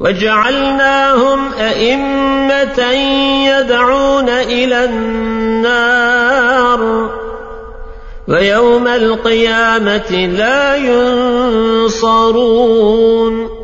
وجعلناهم أئمة يدعون إلى النار. ويوم القيامة لا ينصرون.